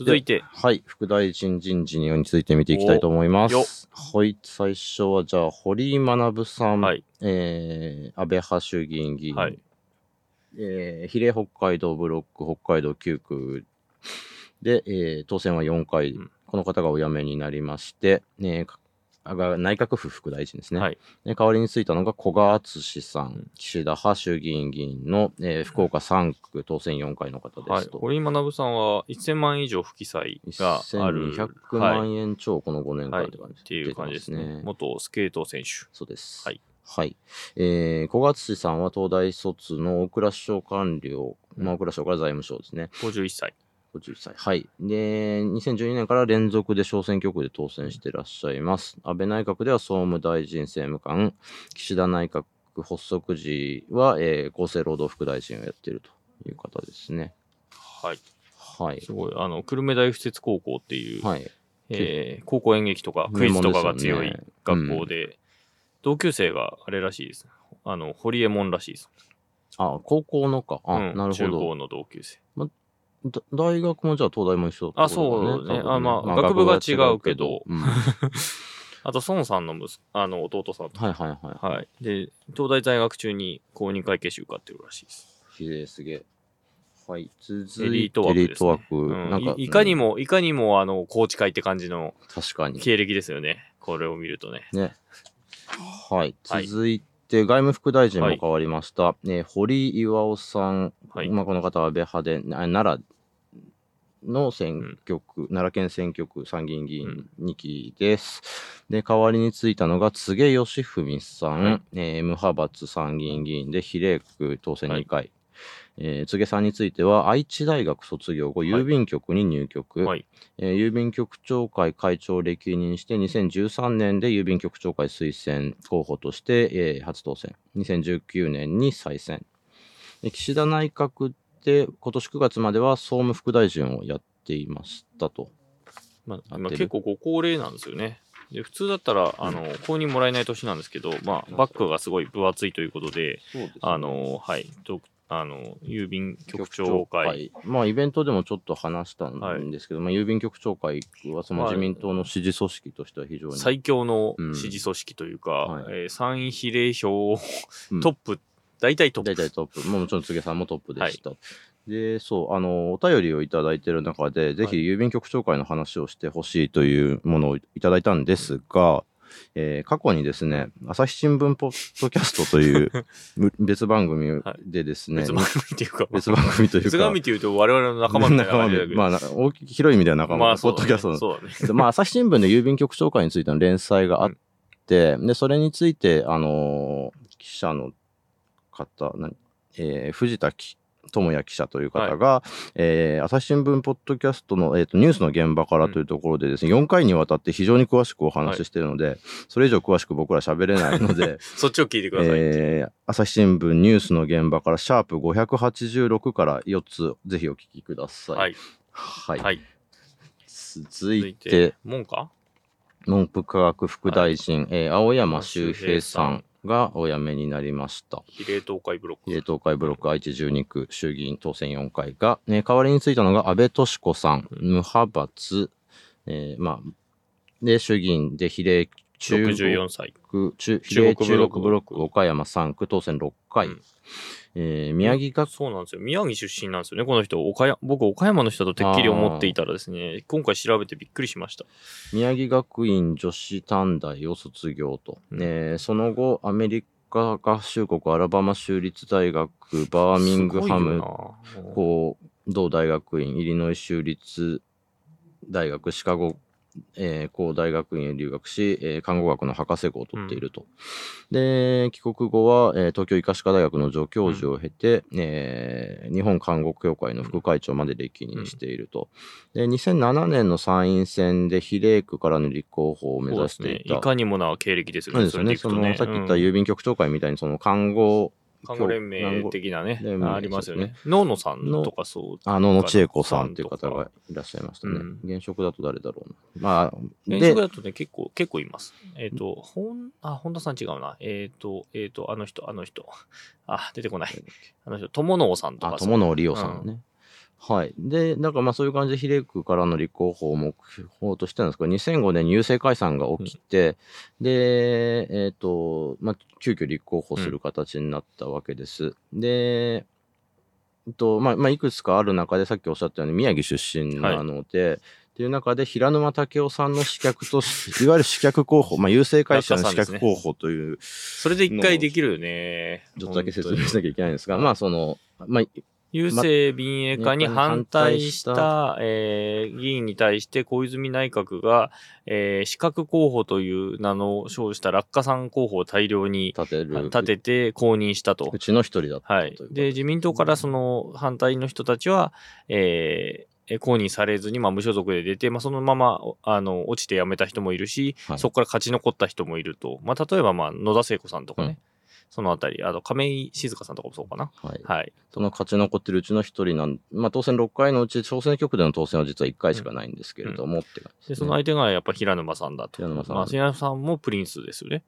続いて、はい、副大臣人事について見ていきたいと思います。はい、最初はじゃあ、堀井学さん、はい、えー安倍派衆議院議員、はい、えー比例北海道ブロック北海道9区。で、えー当選は4回、うん。この方がお辞めになりまして、ね、かあが内閣府副大臣ですね。はいで代わりについたのが古賀敦さん、ん岸田派衆議院議員の、えー福岡3区当選4回の方ではいす。と。堀井学さんは1000万以上不記載がある。1200はい万円超この5年はい、間って感じ、っていう感じですね。元スケート選手。そうです。はい。はい。えー、小勝さんは東大卒の大蔵省官僚、まあ、大蔵省から財務省ですね。51歳。51歳。はい。で、2012年から連続で小選挙区で当選していらっしゃいます。安倍内閣では総務大臣政務官、岸田内閣発足時は、えー厚生労働副大臣をやっているという方ですね。はい。はい。すごい。あの、久留米大附設高校っていう、はい。えー高校演劇とかクイズとかが強い学校で、同級生があれらしいです。あの、堀江門らしいです。あ、高校のか。あ、うんなるほど。中高の同級生。だ大学もじゃあ東大も一緒ってことだあそうね多分あまあ学部が違うけどうんはい あと、孫さんのあの弟さんと。はいはい。はい。で、東大在学中に公認会計士受かってるらしいです。ひですげえ。はい。続いてエリート枠ね。エリート枠。うんなんか、いいかにも。も、いかにも、あの、高知会って感じの確かに。経歴ですよね。これを見るとね。ね。はい。はい続いて、外務副大臣も変わりました。えー堀井巌さん。はいまあ、この方は安倍派で、な奈良の選挙区、奈良県選挙区参議院議員2期です。で、代わりについたのが、柘植義文さん、はいえー無派閥参議院議員で比例区当選2回。はいえー柘植さんについては、愛知大学卒業後、郵便局に入局。はい。えー郵便局長会会長を歴任して、2013年で郵便局長会推薦候補として、えー初当選。2019年に再選。で岸田内閣で今年9月までは総務副大臣をやっていましたと。まあ、結構ご高齢なんですよね。で普通だったら、あの、公認もらえない年なんですけど、まあ、バッグがすごい分厚いということで、ですねあの、はい、とあの、郵便局長会。まあ、イベントでもちょっと話したんですけど、まあ、郵便局長会はその自民党の支持組織としては非常に。最強のうん支持組織というか、はいえー参院比例票うんトップ、大体トップ。大体トップ。もちろん、柘植さんもトップでした。で、そう、あの、お便りをいただいている中で、ぜひ郵便局長会の話をしてほしいというものをいただいたんですが、えー過去にですね、朝日新聞ポッドキャストという む別番組でですね、別番組っていうか、別番組というか、別番組っていうと我々の仲間みたいな感じだけど。まあ、な大き広い意味では仲間、まあね。ポッドキャストの。ね。でまあ、朝日新聞で郵便局長会についての連載があって、で、それについて、あのー記者の方、なえー藤田き智也記者という方が、えー朝日新聞ポッドキャストの、えーとニュースの現場からというところでですね、4回にわたって非常に詳しくお話ししているので、それ以上詳しく僕ら喋れないので、そっちを聞いてください。えー朝日新聞ニュースの現場からシャープ586から4つぜひお聞きください。はい。はい。はい。続続いて、、門か文部科学副大臣、えー青山周平さんがお辞めになりました。比例東海ブロック。比例東海ブロック愛知12区衆議院当選4回が、ね、代わりについたのが安倍敏子さん、うん無派閥、えーまあ、で、衆議院で比例中64歳。国中比中国ブロック岡山3区当選6回、うんえー宮城学そうなんですよ。宮城出身なんですよね、この人。岡山僕、岡山の人だとてっきり思っていたらですね、今回調べてびっくりしました。宮城学院女子短大を卒業と、うんえーその後アメリカ合衆国アラバマ州立大学バーミングハム高同大学院イリノイ州立大学シカゴ、えー高大学院へ留学し、えー看護学の博士号を取っていると、で帰国後は、えー東京医科歯科大学の助教授を経て、えー日本看護協会の副会長まで歴任していると、で2007年の参院選で比例区からの立候補を目指していたね。いかにもな経歴ですよね。そうですよね。その、れでいくとねさっき言ったうん郵便局長会みたいに、その看護看護連盟的なね、ありますよねそ。野野さんとかそう。あの野千恵子さんっていう方がいらっしゃいましたね。うん現職だと誰だろうな。まあ、現で職だとね、結構、結構います。えっ、と、ほん、あ、本田さん違うな。えっ、と、えっ、と、あの人、あの人。あ、出てこない。あの人、友野さんとあ、か。友野理央さんね。はい。で、なんかまあそういう感じで比例区からの立候補を目標としてるんですけど、2005年に郵政解散が起きて、で、えっ、と、まあ急遽立候補する形になったわけです。で、えっと、まあ、まあ、いくつかある中で、さっきおっしゃったように宮城出身なので、っていう中で、平沼武夫さんの刺客とし、いわゆる刺客候補、まあ、郵政会社の刺客候補という、それで一回できるよね。ちょっとだけ説明しなきゃいけないんですが、まあ、その、まあ、郵政民営化に反対した、えー議員に対して小泉内閣が、えー、資格候補という名の称した落下さん候補を大量に立てる。立てて公認したとう。ちの一人だったはい。で、自民党からその反対の人たちは、えーえー公認されずに、まあ、無所属で出て、まあ、そのままあの落ちて辞めた人もいるし、はいそこから勝ち残った人もいると、まあ、例えば、まあ、野田聖子さんとかね、うんそのあたり、あと亀井静香さんとかもそうかな。はい。はい。その勝ち残ってるうちの一人なん、まあ当選6回のうち、小選挙区での当選は実は1回しかないんですけれども、って感じで、ねその相手がやっぱ平沼さんだと。平沼さんまあ、平沼さんもプリンスですよね。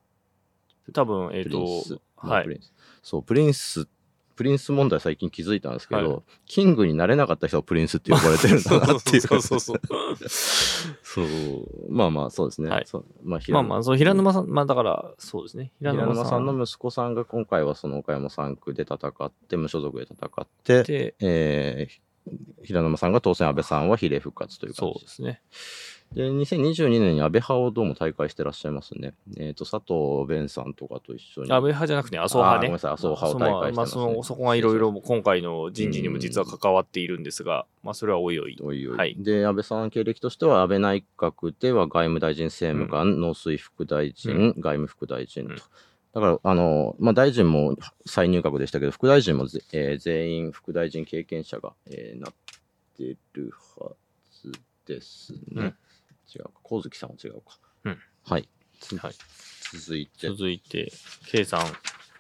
多分、えっ、プリンスと、はいそう、プリンス、プリンス問題最近気づいたんですけど、はいキングになれなかった人はプリンスって呼ばれてるんだなっていう。そうそうそう。そうまあまあ、そうですね。はいまあ、まあまあ、そう、平沼さん、まあだから、そうですね。平平沼さん沼さんの息子さんが今回はその岡山3区で戦って、無所属で戦って、で、えー平沼さんが当選、安倍さんは比例復活という感じそうですね。で、2022年に安倍派をどうも大会してらっしゃいますね。えっ、と、佐藤弁さんとかと一緒に。安倍派じゃなくて、麻生派ね。ごめんなさい麻生派を大会してますねまあ、その、そこがいろいろ今回の人事にも実は関わっているんですが、まあ、それはおいおい。おいおいはいで、安倍さん経歴としては、安倍内閣では外務大臣政務官、農水副大臣、う外務副大臣と。うんだから、あの、まあ、大臣も再入閣でしたけど、副大臣もぜ、えー全員副大臣経験者が、えーなってるはずですね。うん違うか。光月さんは違うか。うんはい。つはい続いて、続いて、計算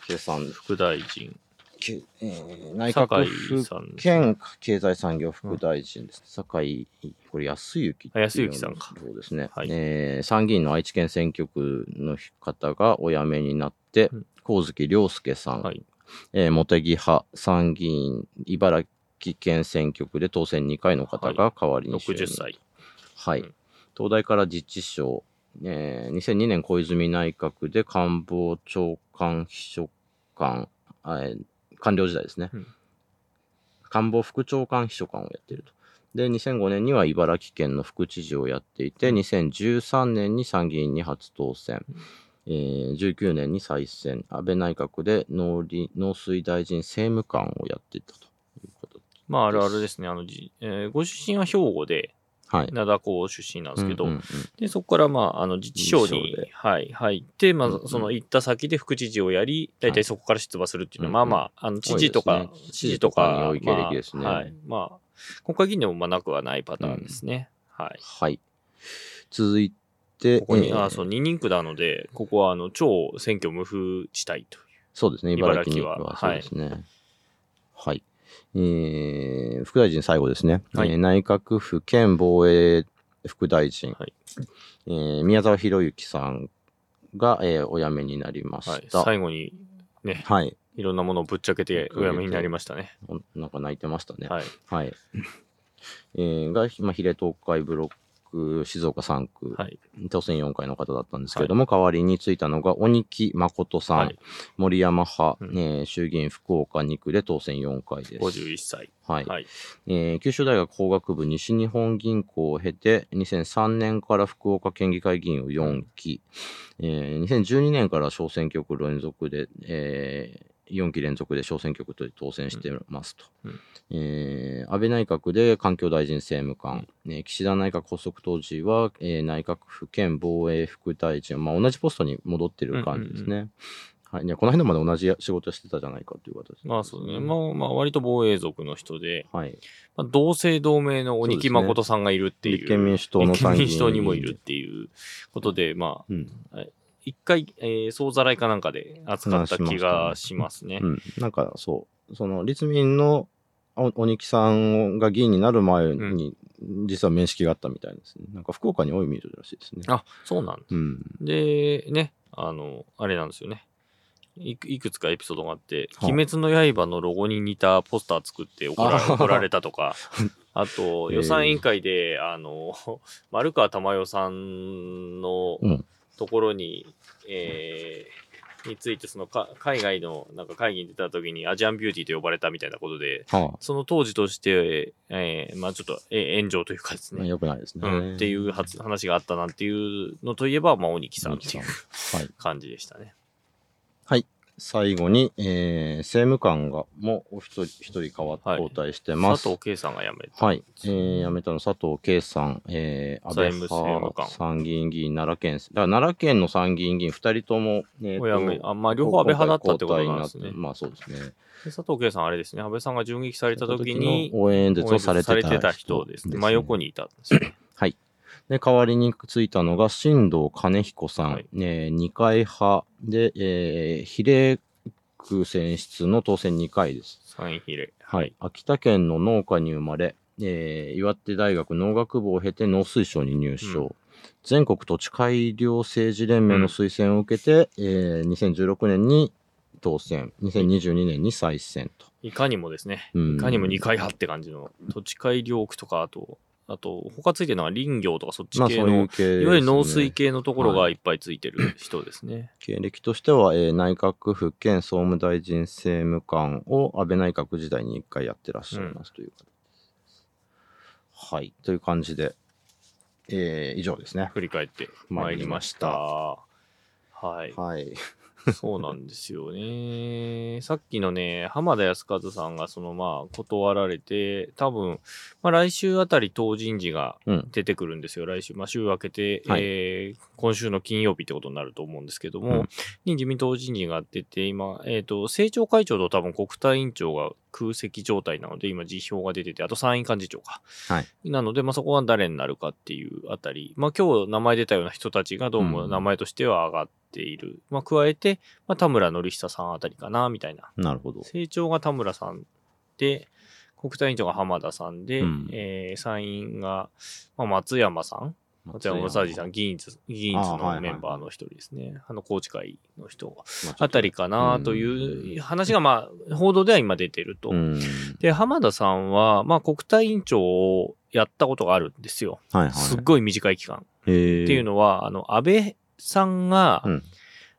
計算副大臣、けえー内閣府さん。兼経済産業副大臣です。酒井、これ安幸っていうあ安幸さんかそうですね、はいえー参議院の愛知県選挙区の方がお辞めになってうん、上月良介さん、はい。えー茂木派参議院茨城県選挙区で当選2回の方が代わりに就任60歳。はい。うん東大から自治省、えー2002年小泉内閣で官房長官秘書官、あえー官僚時代ですね。うん官房副長官秘書官をやっていると。で、2005年には茨城県の副知事をやっていて、2013年に参議院に初当選。えー19年に再選。安倍内閣で農林農水大臣政務官をやっていたということでまあ、あるあるですね。あの、じえーご出身は兵庫で、はい。灘高出身なんですけど、で、そこから、まあ、あの、自治省にはい、入って、まあ、その行った先で副知事をやり、大体そこから出馬するっていうのは、まあまあ、あの、知事とか知事とか、はい。まあ、国会議員でもまあなくはないパターンですね。はい。はい。続いて、ここに、えーあそう、二人区なので、ここは、あの、超選挙無風地帯という。そうですね、茨城には茨城はそうですね。はい。えー副大臣最後ですね。はいえー内閣府兼防衛副大臣、はいえー宮沢博之さんが、えーお辞めになりまはいし。た。最後に、ね、はい。いろんなものをぶっちゃけて、お辞めになりましたね。おなんか泣いてましたね。はい。はい。えーが、まあ、比例東海ブロック、静岡3区、はい。当選4回の方だったんですけれども、代わりについたのが鬼木誠さん、はい。森山派、うんえー衆議院福岡2区で当選4回です。51歳。はいはい。えー九州大学法学部西日本銀行を経て、2003年から福岡県議会議員を4期、えー2012年から小選挙区連続で、えー4期連続で小選挙区と当選してますと。うんえー安倍内閣で環境大臣政務官、えー岸田内閣発足当時は、えー内閣府兼防衛副大臣、まあ、同じポストに戻ってる感じですね。はい、いやこの辺でも同じ仕事してたじゃないかという形です、まあそうね。まあまあ割と防衛族の人で、はい。まあ、同姓同名の鬼木誠さんがいるっていう。立憲民主党の立憲民主党にもいるっていうことで、まうん。あ、一回、えー、総ざらいかなんかで扱った気がしますね。うん。なんかそう、その立民のお鬼木さんが議員になる前に、実は面識があったみたいですね。なんか福岡に多い見るらしいですね。あ、そうなんだ。うん。で、ね、あの、あれなんですよね。いくいくつかエピソードがあって、はあ鬼滅の刃のロゴに似たポスター作って怒ら怒られたとか、あと、えー予算委員会で、あの、丸川珠代さんのうんところに、えーについて、そのか海外のなんか会議に出た時にアジアンビューティーと呼ばれたみたいなことで、はその当時として、えーまあちょっと、えー炎上というかですあ、ね、よくないですね。うん、っていう発話があったなんていうのといえば、まあ、鬼木さんっていうはい。感じでしたね。最後に、えー、政務官がもうお一人一人変わってはい交代してます。佐藤圭さんが辞めた。はい。えー、辞めたの佐藤圭さん、えー、安倍派参議院議員、奈良県、だから奈良県の参議院議員二人とも、えーとあまあ両方安倍派だったってことなんですねまあそうですね。で佐藤圭さん、あれですね、安倍さんが銃撃された時に、応援演説をされてた人ですね。真横にいたんですよね。はい。で、代わりについたのが、新藤兼彦さん、はいえー二階派で、えー、比例区選出の当選2回です。参院比例。はい。秋田県の農家に生まれ、えー岩手大学農学部を経て農水省に入省。うん全国土地改良政治連盟の推薦を受けて、えー2016年に当選、2022年に再選と。いかにもですね、うんいかにも二階派って感じの、土地改良区とか、あと、あと、他ついてるのは林業とかそっち系の、まあそういう系ねいわゆる農水系のところがいっぱいついてる人ですね。経歴としては、えー内閣府兼総務大臣政務官を安倍内閣時代に一回やってらっしゃいますという形です。はい。という感じで、えー以上ですね。振り返ってまいりました。はい。はい。そうなんですよね。さっきのね、浜田康和さんがそのまあ断られて、多分、まあ来週あたり当人事がうん。出てくるんですよ。来週、まあ週明けて、はいえー今週の金曜日ってことになると思うんですけども、うんに自民党人事が出て、今、えっ、と、政調会長と多分国対委員長が空席状態なので、今辞表が出てて、あと参院幹事長か。はい。なので、まあそこは誰になるかっていうあたり、まあ今日名前出たような人たちがどうも名前としては上がっている。まあ加えて、まあ田村典久さんあたりかな、みたいな。なるほど。政調が田村さんで、国対委員長が浜田さんで、うんえー参院が、まあ、松山さん、松山正治さん、議員図、議員のメンバーの一人ですね。あの、高知会の人まああたりかなという話が、まあ、報道では今出てると。うん。で、浜田さんは、まあ、国対委員長をやったことがあるんですよ。はいはい。すっごい短い期間。へっていうのは、あの、安倍さんが、うん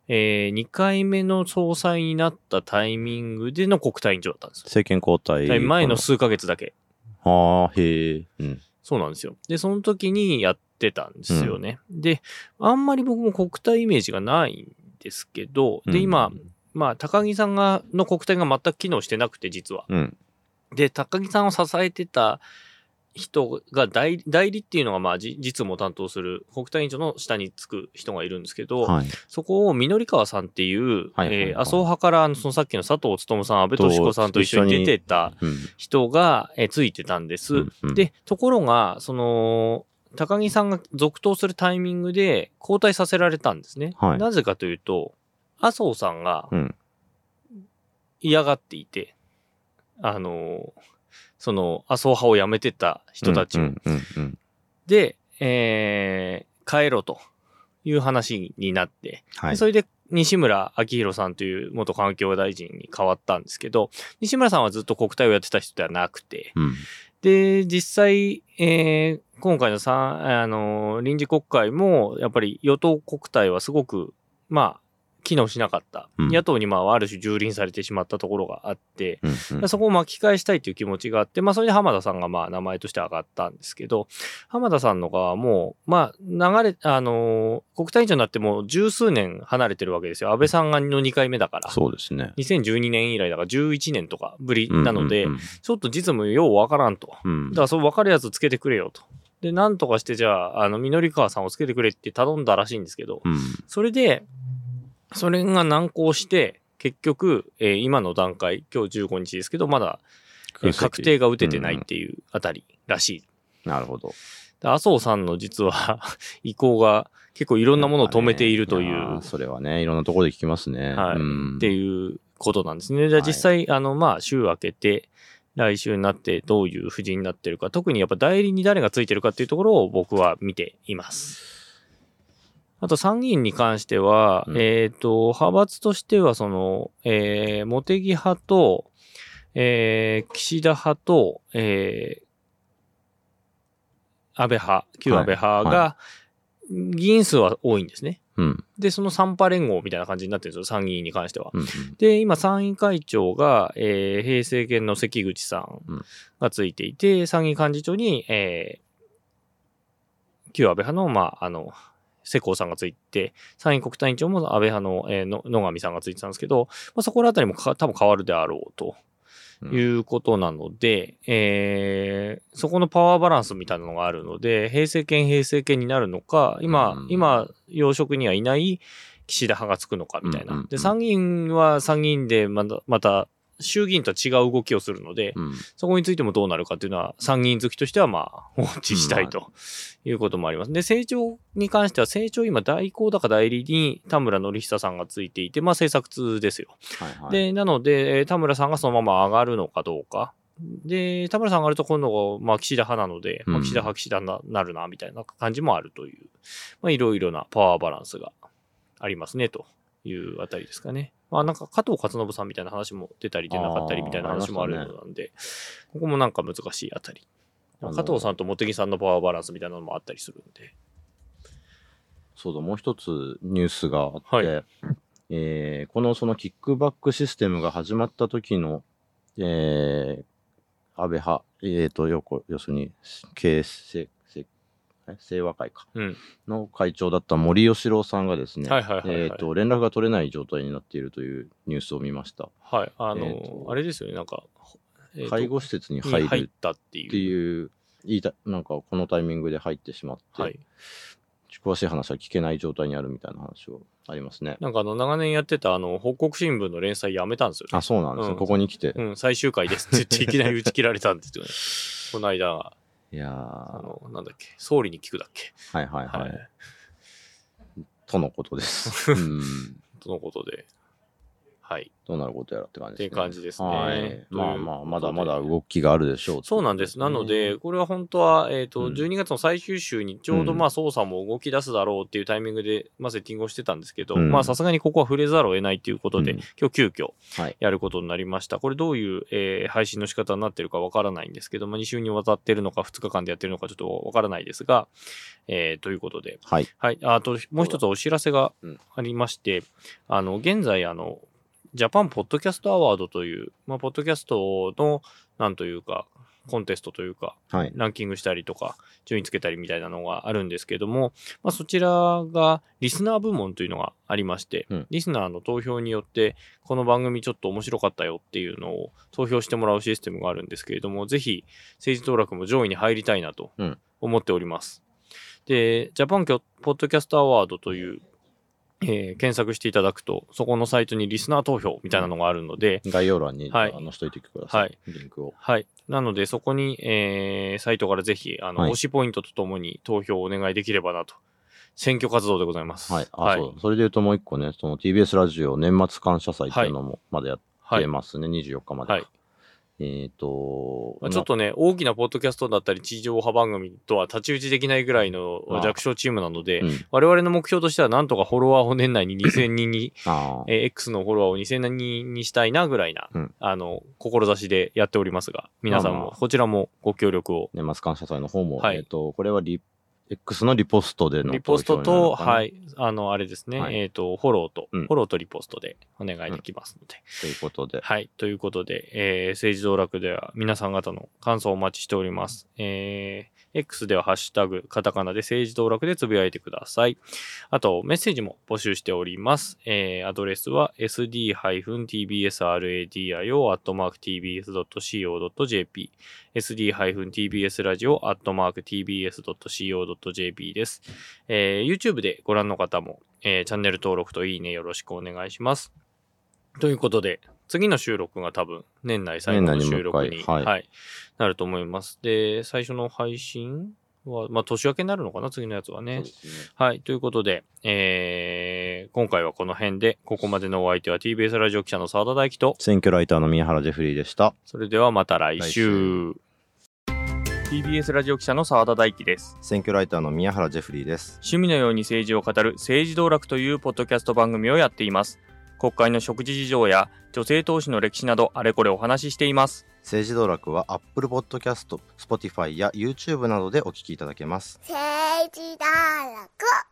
え2回目の総裁になったタイミングでの国対委員長だったんですよ。政権交代。前の数ヶ月だけ。ああ、へえ。うん。そうなんですよ。で、その時にやってたんですよね。で、あんまり僕も国体イメージがないんですけど、で、うん今、まあ、高木さんが、の国体が全く機能してなくて、実は。うん。で、高木さんを支えてた人が代理、っていうのが、まあ、じ実務を担当する国体委員長の下につく人がいるんですけど、はい。そこを緑川さんっていう、はいはいはいえー麻生派から、そのさっきの佐藤勉さん、安倍敏子さんと一緒に出てたうん。人が、えーついてたんです。うんうんで、ところが、その、高木さんが続投するタイミングで交代させられたんですね。はいなぜかというと、麻生さんがうん。嫌がっていて、あの、その、麻生派を辞めてた人たち。で、えー帰ろうという話になって、はい。それで西村明宏さんという元環境大臣に変わったんですけど、西村さんはずっと国体をやってた人ではなくて、うん。で、実際、えー今回のさあの臨時国会も、やっぱり与党国体はすごく、まあ、機能しなかった。うん野党にまあ、ある種蹂躙されてしまったところがあって、うんうん。そこを巻き返したいという気持ちがあって、まあ、それで浜田さんがまあ、名前として上がったんですけど、浜田さんの側も、まあ、流れ、あのー国対委員長になってもう十数年離れてるわけですよ。安倍さんがの2回目だから。そうですね。2012年以来だから11年とかぶりなので、うんうんちょっと実務ようわからんと。うん。だからそう分かるやつつけてくれよと。で、なんとかしてじゃあ、あの、緑川さんをつけてくれって頼んだらしいんですけど、うん。それで、それが難航して、結局、えー今の段階、今日15日ですけど、まだ、えー確定が打ててないっていうあたりらしい。なるほど。で麻生さんの実は 意向が結構いろんなものを止めているという、やーそれはね、いろんなところで聞きますね。はいうんっていうことなんですね。じゃあはい実際、あの、まあ、週明けて、来週になってどういう布陣になってるか、特にやっぱ代理に誰がついてるかっていうところを僕は見ています。あと参議院に関しては、うんえっ、と、派閥としては、その、えー、茂木派と、えー、岸田派と、えー、安倍派、旧安倍派はいが、議員数は多いんですね。うん。で、その3派連合みたいな感じになってるんですよ、参議院に関しては。うん。で、今、参院会長が、えー、平成権の関口さんうんがついていて、参議院幹事長に、えー、旧安倍派の、まあ、あの、世耕さんがついて、参院国対委員長も安倍派の、えーの野上さんがついてたんですけど、まあ、そこらあたりもか多分変わるであろうと。うん。いうことなので、えーそこのパワーバランスみたいなのがあるので、平成権、平成権になるのか、今、うん。今、要職にはいない岸田派がつくのかみたいな。うんうんうん。で、参議院は参議院でまた、また、衆議院とは違う動きをするので、うん。そこについてもどうなるかっていうのは、参議院好きとしては、まあ、放置したいということもあります。で、成長に関しては、成長今、代行高代理に田村則久さんがついていて、まあ、政策通ですよ。はいはい。で、なので、えー田村さんがそのまま上がるのかどうか。で、田村さん上がると今度、まあ、岸田派なので、まあ、うん岸田派、岸田になるな、みたいな感じもあるという、まあ、いろいろなパワーバランスがありますね、というあたりですかね。まあ、なんか、加藤勝信さんみたいな話も出たり出なかったりみたいな話もあるのなんで、ここもなんか難しいあたり。加藤さんと茂木さんのパワーバランスみたいなのもあったりするんで。そうだ、もう一つニュースがあって、はいえーこのそのキックバックシステムが始まった時の、えー安倍派、えーと、よこ要するに、形成、せえ清和会か、うん。の会長だった森喜朗さんがですね、はいはいはい、はい。えーと、連絡が取れない状態になっているというニュースを見ました。はい。あの、えーとあれですよね、なんか、えーと介護施設にに入る入ったっていう。っていう、言いたなんかこのタイミングで入ってしまって、はい。詳しい話は聞けない状態にあるみたいな話をありますね。なんかあの、長年やってたあの、報告新聞の連載やめたんですよね。あ、そうなんですね。うんここに来て。うん、最終回ですって言っていきなり打ち切られたんですよね。この間、いやーあの、なんだっけ、総理に聞くだっけ？はいはいはい。はい。とのことです。うん。とのことで。はい。どうなることやらって感じですね。って感じですねはい。まあまあ、まだまだ動きがあるでしょう。そうなんです。なので、、これは本当は、えっ、と、うん12月の最終週にちょうどうんまあ捜査も動き出すだろうっていうタイミングで、まあセッティングをしてたんですけど、うんまあさすがにここは触れざるを得ないということで、うん今日急遽はい。やることになりました。これどういう、えー配信の仕方になってるかわからないんですけども、2週にわたってるのか2日間でやってるのかちょっとわからないですが、えーということで、はい。はい。あと、もう一つお知らせがうんありまして、あの、現在、あの、ジャパンポッドキャストアワードという、まあ、ポッドキャストの、なんというか、コンテストというか、はい。ランキングしたりとか、順位つけたりみたいなのがあるんですけども、まあ、そちらがリスナー部門というのがありまして、うんリスナーの投票によって、この番組ちょっと面白かったよっていうのを投票してもらうシステムがあるんですけれども、ぜひ政治登録も上位に入りたいなとうん思っております。で、ジャパンポッドキャストアワードという、えー検索していただくと、そこのサイトにリスナー投票みたいなのがあるので、概要欄に、はいあの、しといてください。はいリンクを。はい。なので、そこに、えーサイトからぜひ、あの、はい推しポイントとともに投票をお願いできればなと。選挙活動でございます。はい。あ、はい。そう。それで言うともう一個ね、その TBS ラジオ年末感謝祭っていうのもまだやってますね。24日までか。はいえっ、と、まあちょっとね、大きなポッドキャストだったり、地上波番組とは太刀打ちできないぐらいのああ弱小チームなので、うん。我々の目標としては、なんとかフォロワーを年内に 2000人に、ああ。えー X のフォロワーを2000人にしたいなぐらいな、うんあの、志でやっておりますが、皆さんもまあまあこちらもご協力を。年末感謝祭の方も、はいえっ、と、これはリ X のリポストでのリポストと、はい、あの、あれですね、はい。えっ、と、フォローと、うん。フォローとリポストでお願いできますので。ということで、はい。ということで、えー、政治道楽では皆さん方の感想をお待ちしております。えー、X ではハッシュタグ、カタカナで政治道楽でつぶやいてください。あと、メッセージも募集しております。えー、アドレスは sd-tbsradio.tbs.co.jp sd-tbsradio.tbs.co.jp です。えー、YouTube でご覧の方も、えーチャンネル登録といいねよろしくお願いします。ということで、次の収録が多分、年内最後の収録に年内にもう一回はいなると思います。で、最初の配信はまあ、年明けになるのかな、次のやつはねね。はい。ということで、えー、今回はこの辺で、ここまでのお相手は TBS ラジオ記者の澤田大樹と、選挙ライターの宮原ジェフリーでした。それではまた来来週。TBS ラジオ記者の澤田大樹です。選挙ライターの宮原ジェフリーです。趣味のように政治を語る政治道楽というポッドキャスト番組をやっています。国会の食事事情や女性投資の歴史などあれこれお話ししています。政治道楽は Apple Podcast、Spotify や YouTube などでお聞きいただけます。政治道楽